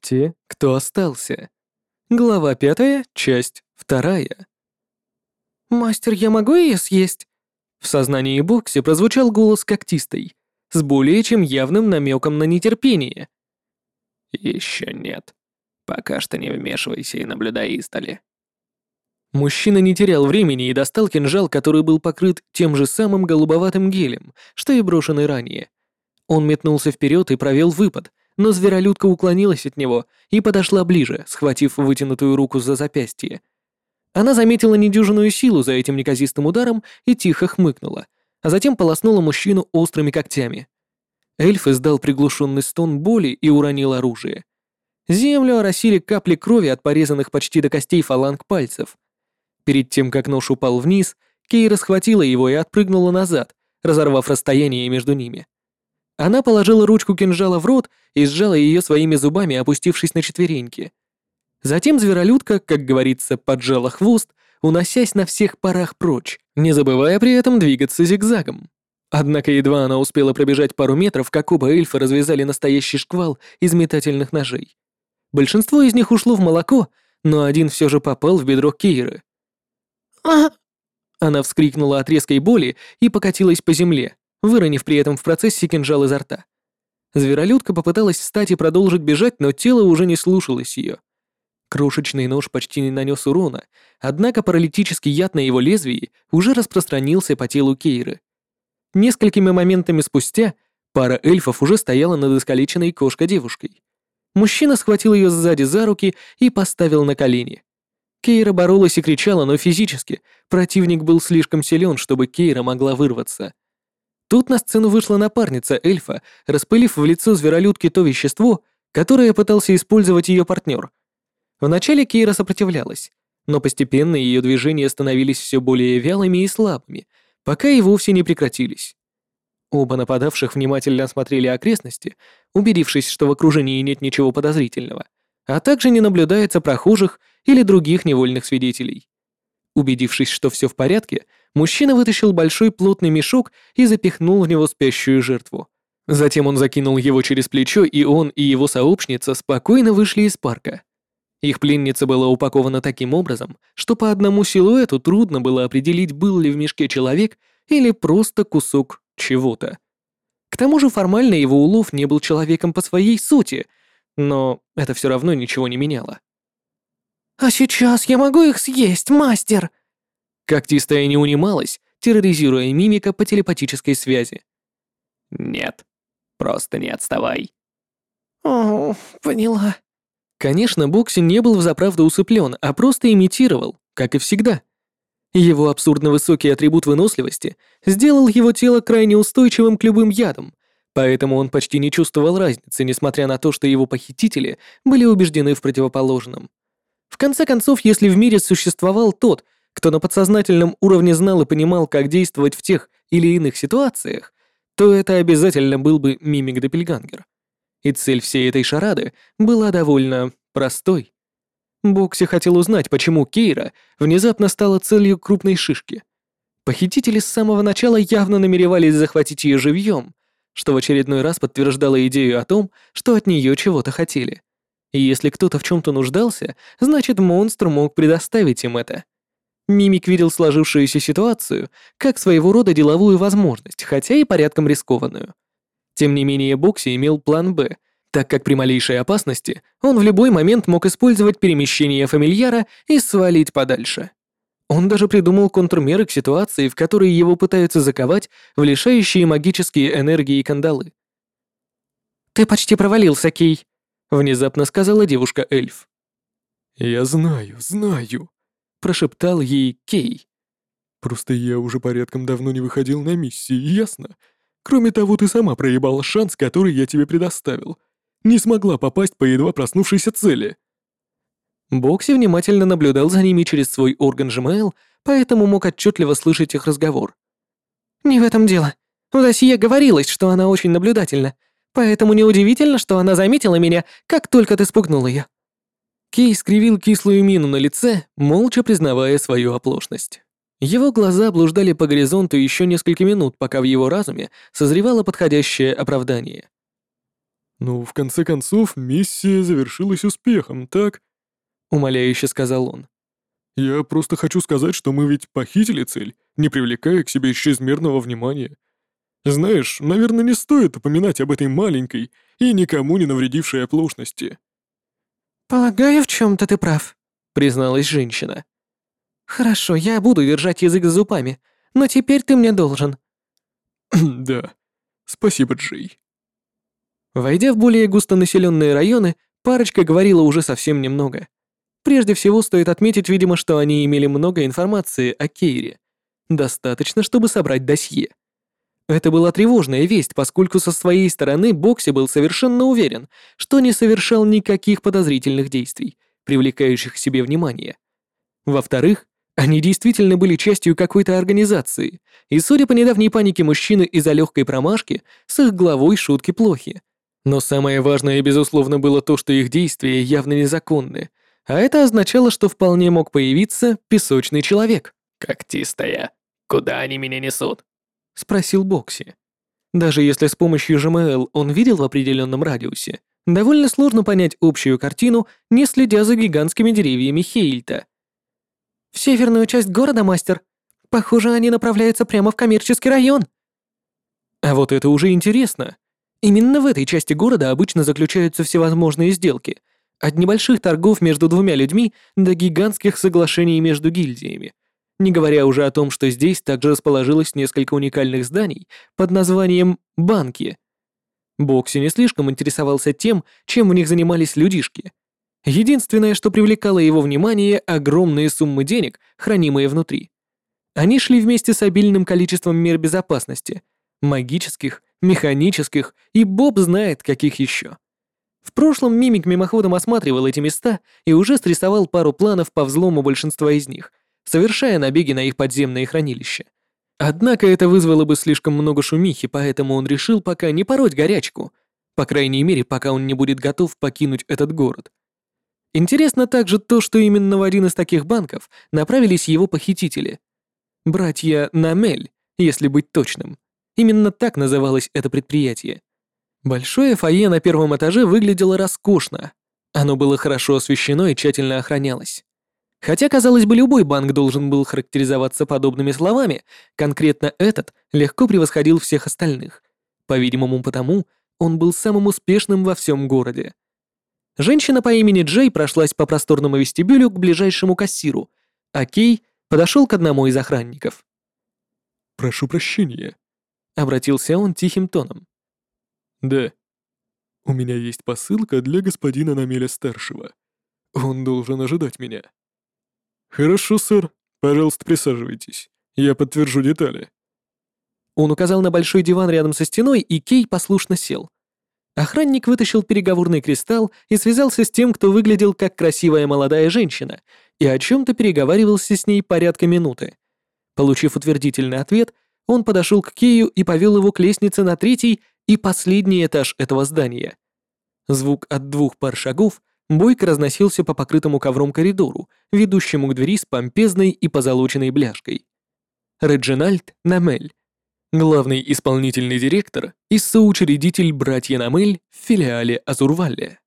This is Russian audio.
Те, кто остался. Глава пятая, часть вторая. «Мастер, я могу ее съесть?» В сознании Бокси прозвучал голос когтистой, с более чем явным намеком на нетерпение. Еще нет. Пока что не вмешивайся и наблюдай издали. Мужчина не терял времени и достал кинжал, который был покрыт тем же самым голубоватым гелем, что и брошенный ранее. Он метнулся вперед и провел выпад, но зверолюдка уклонилась от него и подошла ближе, схватив вытянутую руку за запястье. Она заметила недюжинную силу за этим неказистым ударом и тихо хмыкнула, а затем полоснула мужчину острыми когтями. Эльф издал приглушенный стон боли и уронил оружие. Землю оросили капли крови от порезанных почти до костей фаланг пальцев. Перед тем, как нож упал вниз, Кейра схватила его и отпрыгнула назад, разорвав расстояние между ними. Она положила ручку кинжала в рот и сжала ее своими зубами, опустившись на четвереньки. Затем зверолюдка, как говорится, поджала хвост, уносясь на всех парах прочь, не забывая при этом двигаться зигзагом. Однако едва она успела пробежать пару метров, как оба эльфа развязали настоящий шквал из метательных ножей. Большинство из них ушло в молоко, но один все же попал в бедро Кейры. «А!» Она вскрикнула от резкой боли и покатилась по земле, выронив при этом в процессе кинжал изо рта. Зверолюдка попыталась встать и продолжить бежать, но тело уже не слушалось ее. Крошечный нож почти не нанес урона, однако паралитический яд на его лезвии уже распространился по телу Кейры. Несколькими моментами спустя пара эльфов уже стояла над искалеченной кошкой-девушкой. Мужчина схватил ее сзади за руки и поставил на колени. Кейра боролась и кричала, но физически противник был слишком силен, чтобы Кейра могла вырваться. Тут на сцену вышла напарница эльфа, распылив в лицо зверолюдки то вещество, которое пытался использовать ее партнер. Вначале Кейра сопротивлялась, но постепенно ее движения становились все более вялыми и слабыми, пока и вовсе не прекратились. Оба нападавших внимательно осмотрели окрестности, убедившись, что в окружении нет ничего подозрительного, а также не наблюдается прохожих или других невольных свидетелей. Убедившись, что все в порядке, мужчина вытащил большой плотный мешок и запихнул в него спящую жертву. Затем он закинул его через плечо, и он и его сообщница спокойно вышли из парка. Их пленница была упакована таким образом, что по одному силуэту трудно было определить, был ли в мешке человек или просто кусок чего-то. К тому же формально его улов не был человеком по своей сути, но это все равно ничего не меняло. «А сейчас я могу их съесть, мастер!» Когтистая не унималась, терроризируя мимика по телепатической связи. «Нет, просто не отставай». «О, поняла». Конечно, Бокси не был взаправду усыплен, а просто имитировал, как и всегда. Его абсурдно высокий атрибут выносливости сделал его тело крайне устойчивым к любым ядам, поэтому он почти не чувствовал разницы, несмотря на то, что его похитители были убеждены в противоположном. В конце концов, если в мире существовал тот, кто на подсознательном уровне знал и понимал, как действовать в тех или иных ситуациях, то это обязательно был бы мимик Доппельгангер. И цель всей этой шарады была довольно простой. Бокси хотел узнать, почему Кейра внезапно стала целью крупной шишки. Похитители с самого начала явно намеревались захватить ее живьем, что в очередной раз подтверждало идею о том, что от нее чего-то хотели. И если кто-то в чем-то нуждался, значит монстр мог предоставить им это. Мимик видел сложившуюся ситуацию как своего рода деловую возможность, хотя и порядком рискованную. Тем не менее, Бокси имел план «Б», так как при малейшей опасности он в любой момент мог использовать перемещение фамильяра и свалить подальше. Он даже придумал контрмеры к ситуации, в которой его пытаются заковать в лишающие магические энергии кандалы. «Ты почти провалился, Кей», — внезапно сказала девушка-эльф. «Я знаю, знаю», — прошептал ей Кей. «Просто я уже порядком давно не выходил на миссии, ясно? Кроме того, ты сама проебала шанс, который я тебе предоставил не смогла попасть по едва проснувшейся цели. Бокси внимательно наблюдал за ними через свой орган Gmail, поэтому мог отчетливо слышать их разговор. «Не в этом дело. В досье говорилось, что она очень наблюдательна, поэтому неудивительно, что она заметила меня, как только ты спугнул ее. Кей скривил кислую мину на лице, молча признавая свою оплошность. Его глаза блуждали по горизонту еще несколько минут, пока в его разуме созревало подходящее оправдание. Ну, в конце концов, миссия завершилась успехом, так? Умоляюще сказал он. Я просто хочу сказать, что мы ведь похитили цель, не привлекая к себе чрезмерного внимания. Знаешь, наверное, не стоит упоминать об этой маленькой и никому не навредившей оплошности. «Полагаю, в чем-то ты прав», — Призналась женщина. «Хорошо, я буду держать язык за зубами, но теперь ты мне должен». да. Спасибо, Джей. Войдя в более густонаселенные районы, парочка говорила уже совсем немного. Прежде всего, стоит отметить, видимо, что они имели много информации о Кейре. Достаточно, чтобы собрать досье. Это была тревожная весть, поскольку со своей стороны Бокси был совершенно уверен, что не совершал никаких подозрительных действий, привлекающих к себе внимание. Во-вторых, они действительно были частью какой-то организации, и, судя по недавней панике мужчины из-за легкой промашки, с их главой шутки плохи. Но самое важное, безусловно, было то, что их действия явно незаконны, а это означало, что вполне мог появиться песочный человек. «Когтистая, куда они меня несут?» — спросил Бокси. Даже если с помощью ЖМЛ он видел в определенном радиусе, довольно сложно понять общую картину, не следя за гигантскими деревьями Хейльта — в северную часть города, мастер. Похоже, они направляются прямо в коммерческий район. А вот это уже интересно. Именно в этой части города обычно заключаются всевозможные сделки. От небольших торгов между двумя людьми до гигантских соглашений между гильдиями. Не говоря уже о том, что здесь также расположилось несколько уникальных зданий под названием «банки». Бокси не слишком интересовался тем, чем в них занимались людишки. Единственное, что привлекало его внимание — огромные суммы денег, хранимые внутри. Они шли вместе с обильным количеством мер безопасности — магических, механических и боб знает каких еще. В прошлом Мимик мимоходом осматривал эти места и уже срисовал пару планов по взлому большинства из них, совершая набеги на их подземные хранилища. Однако это вызвало бы слишком много шумихи, поэтому он решил пока не пороть горячку, по крайней мере, пока он не будет готов покинуть этот город. Интересно также то, что именно в один из таких банков направились его похитители. Братья Намель, если быть точным. Именно так называлось это предприятие. Большое фойе на первом этаже выглядело роскошно. Оно было хорошо освещено и тщательно охранялось. Хотя, казалось бы, любой банк должен был характеризоваться подобными словами, конкретно этот легко превосходил всех остальных. По-видимому, потому он был самым успешным во всем городе. Женщина по имени Джей прошлась по просторному вестибюлю к ближайшему кассиру, а Кей подошел к одному из охранников. «Прошу прощения», — обратился он тихим тоном. «Да. У меня есть посылка для господина Намеля-старшего. Он должен ожидать меня». «Хорошо, сэр. Пожалуйста, присаживайтесь. Я подтвержу детали». Он указал на большой диван рядом со стеной, и Кей послушно сел. Охранник вытащил переговорный кристалл и связался с тем, кто выглядел как красивая молодая женщина, и о чем-то переговаривался с ней порядка минуты. Получив утвердительный ответ, он подошел к Кею и повел его к лестнице на третий и последний этаж этого здания. Звук от двух пар шагов бойко разносился по покрытому ковром коридору, ведущему к двери с помпезной и позолоченной бляшкой. Реджинальд Намель, главный исполнительный директор и соучредитель братья Намель в филиале Азурвале.